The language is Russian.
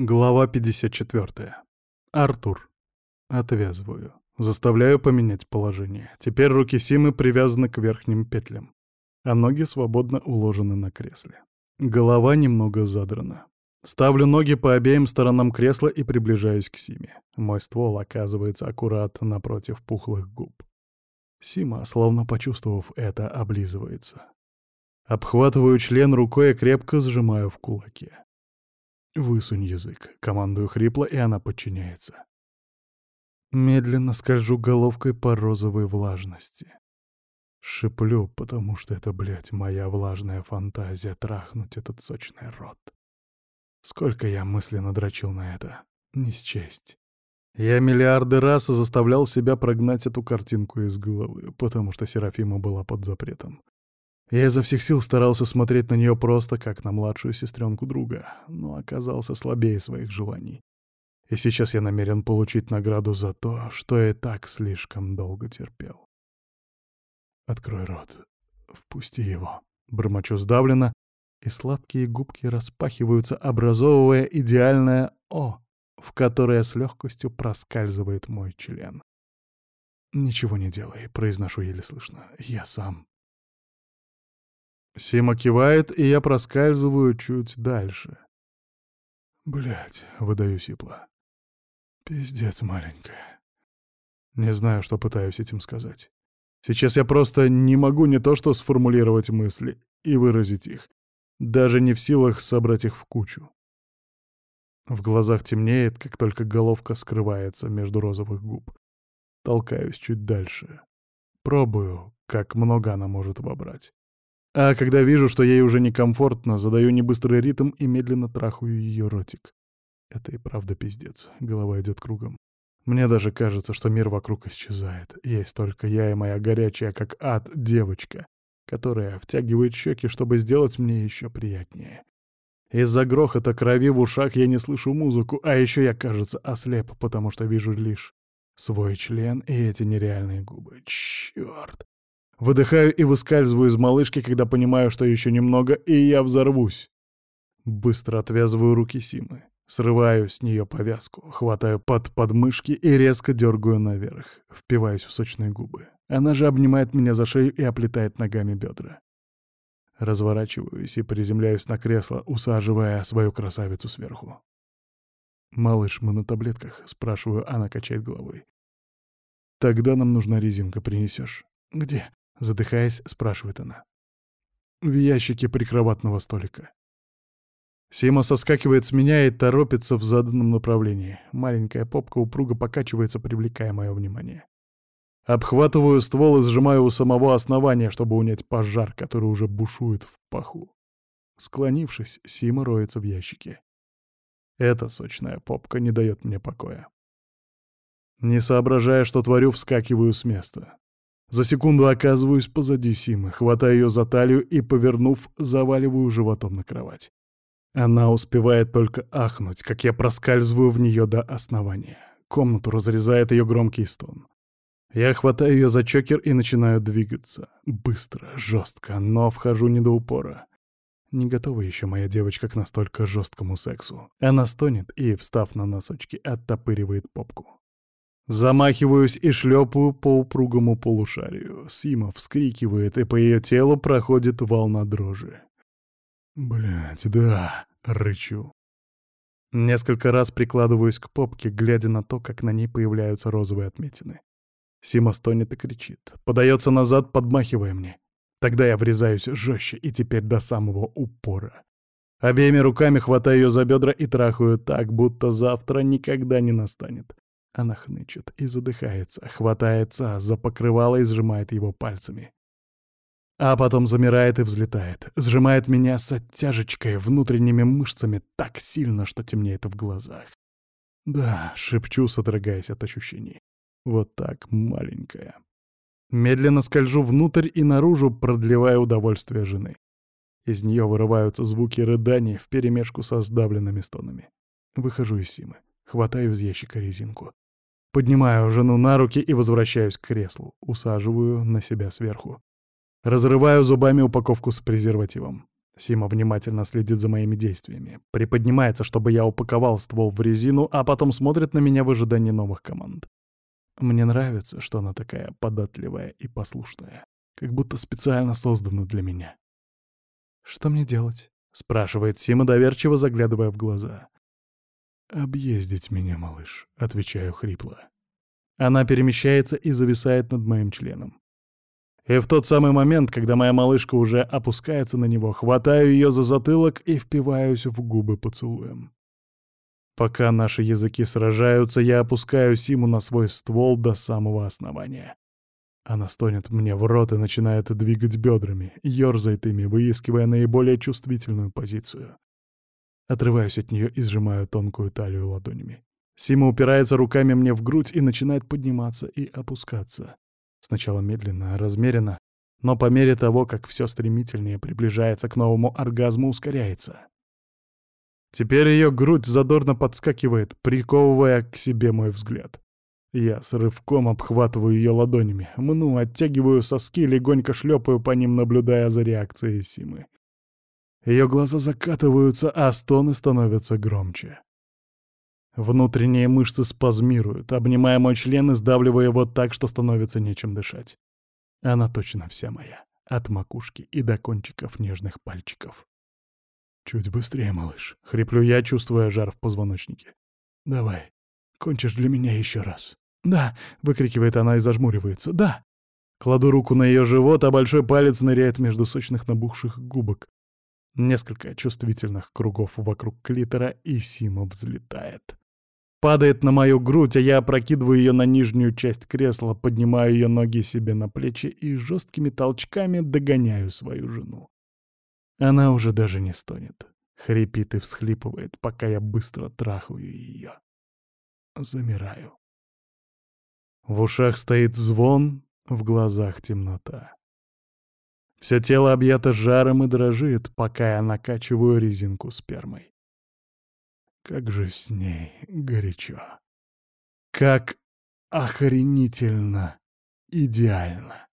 Глава 54. Артур. Отвязываю. Заставляю поменять положение. Теперь руки Симы привязаны к верхним петлям, а ноги свободно уложены на кресле. Голова немного задрана. Ставлю ноги по обеим сторонам кресла и приближаюсь к Симе. Мой ствол оказывается аккурат напротив пухлых губ. Сима, словно почувствовав это, облизывается. Обхватываю член рукой и крепко сжимаю в кулаке. «Высунь язык», — командую хрипло, и она подчиняется. Медленно скольжу головкой по розовой влажности. Шиплю, потому что это, блядь, моя влажная фантазия трахнуть этот сочный рот. Сколько я мысленно дрочил на это. Не счесть. Я миллиарды раз заставлял себя прогнать эту картинку из головы, потому что Серафима была под запретом. Я изо всех сил старался смотреть на нее просто как на младшую сестренку друга, но оказался слабее своих желаний. И сейчас я намерен получить награду за то, что и так слишком долго терпел. «Открой рот. Впусти его», — бормочу сдавленно, и сладкие губки распахиваются, образовывая идеальное «О», в которое с легкостью проскальзывает мой член. «Ничего не делай», — произношу еле слышно. «Я сам». Сима кивает, и я проскальзываю чуть дальше. Блять, выдаю сипло. Пиздец маленькая. Не знаю, что пытаюсь этим сказать. Сейчас я просто не могу не то что сформулировать мысли и выразить их, даже не в силах собрать их в кучу. В глазах темнеет, как только головка скрывается между розовых губ. Толкаюсь чуть дальше. Пробую, как много она может вобрать. А когда вижу, что ей уже некомфортно, задаю небыстрый ритм и медленно трахаю ее ротик. Это и правда пиздец. Голова идет кругом. Мне даже кажется, что мир вокруг исчезает. Есть только я и моя горячая, как ад, девочка, которая втягивает щеки, чтобы сделать мне еще приятнее. Из-за грохота крови в ушах я не слышу музыку, а еще я, кажется, ослеп, потому что вижу лишь свой член и эти нереальные губы. Черт! Выдыхаю и выскальзываю из малышки, когда понимаю, что еще немного, и я взорвусь. Быстро отвязываю руки Симы. Срываю с нее повязку, хватаю под подмышки и резко дергаю наверх. Впиваюсь в сочные губы. Она же обнимает меня за шею и оплетает ногами бедра. Разворачиваюсь и приземляюсь на кресло, усаживая свою красавицу сверху. «Малыш, мы на таблетках?» — спрашиваю, она качает головой. «Тогда нам нужна резинка, принесешь?» «Где?» Задыхаясь, спрашивает она. В ящике прикроватного столика. Сима соскакивает с меня и торопится в заданном направлении. Маленькая попка упруго покачивается, привлекая мое внимание. Обхватываю ствол и сжимаю у самого основания, чтобы унять пожар, который уже бушует в паху. Склонившись, Сима роется в ящике. Эта сочная попка не дает мне покоя. Не соображая, что творю, вскакиваю с места. За секунду оказываюсь позади Симы, хватаю ее за талию и, повернув, заваливаю животом на кровать. Она успевает только ахнуть, как я проскальзываю в нее до основания. Комнату разрезает ее громкий стон. Я хватаю ее за чокер и начинаю двигаться. Быстро, жестко, но вхожу не до упора. Не готова еще моя девочка к настолько жесткому сексу. Она стонет и, встав на носочки, оттопыривает попку. Замахиваюсь и шлепаю по упругому полушарию. Сима вскрикивает, и по ее телу проходит волна дрожи. Блять, да, рычу. Несколько раз прикладываюсь к попке, глядя на то, как на ней появляются розовые отметины. Сима стонет и кричит. Подается назад, подмахивая мне. Тогда я врезаюсь жестче и теперь до самого упора. Обеими руками хватаю ее за бедра и трахаю так, будто завтра никогда не настанет. Она хнычет и задыхается, хватается за покрывало и сжимает его пальцами. А потом замирает и взлетает, сжимает меня с оттяжечкой внутренними мышцами так сильно, что темнеет в глазах. Да, шепчу, содрогаясь от ощущений. Вот так, маленькая. Медленно скольжу внутрь и наружу, продлевая удовольствие жены. Из нее вырываются звуки рыданий вперемешку со сдавленными стонами. Выхожу из Симы. Хватаю из ящика резинку. Поднимаю жену на руки и возвращаюсь к креслу. Усаживаю на себя сверху. Разрываю зубами упаковку с презервативом. Сима внимательно следит за моими действиями, приподнимается, чтобы я упаковал ствол в резину, а потом смотрит на меня в ожидании новых команд. Мне нравится, что она такая податливая и послушная, как будто специально создана для меня. «Что мне делать?» — спрашивает Сима, доверчиво заглядывая в глаза. «Объездить меня, малыш», — отвечаю хрипло. Она перемещается и зависает над моим членом. И в тот самый момент, когда моя малышка уже опускается на него, хватаю ее за затылок и впиваюсь в губы поцелуем. Пока наши языки сражаются, я опускаю Симу на свой ствол до самого основания. Она стонет мне в рот и начинает двигать бедрами, ерзает ими, выискивая наиболее чувствительную позицию. Отрываюсь от нее и сжимаю тонкую талию ладонями. Сима упирается руками мне в грудь и начинает подниматься и опускаться. Сначала медленно, размеренно, но по мере того, как все стремительнее приближается к новому оргазму, ускоряется. Теперь ее грудь задорно подскакивает, приковывая к себе мой взгляд. Я с рывком обхватываю ее ладонями, мну, оттягиваю соски, легонько шлепаю по ним, наблюдая за реакцией Симы. Ее глаза закатываются, а стоны становятся громче. Внутренние мышцы спазмируют, обнимая мой член и сдавливая его так, что становится нечем дышать. Она точно вся моя, от макушки и до кончиков нежных пальчиков. «Чуть быстрее, малыш», — хриплю я, чувствуя жар в позвоночнике. «Давай, кончишь для меня еще раз». «Да», — выкрикивает она и зажмуривается. «Да». Кладу руку на ее живот, а большой палец ныряет между сочных набухших губок. Несколько чувствительных кругов вокруг клитора, и Сима взлетает. Падает на мою грудь, а я опрокидываю ее на нижнюю часть кресла, поднимаю ее ноги себе на плечи и жесткими толчками догоняю свою жену. Она уже даже не стонет, хрипит и всхлипывает, пока я быстро трахаю ее. Замираю. В ушах стоит звон, в глазах темнота. Все тело объято жаром и дрожит, пока я накачиваю резинку спермой. Как же с ней горячо. Как охренительно идеально.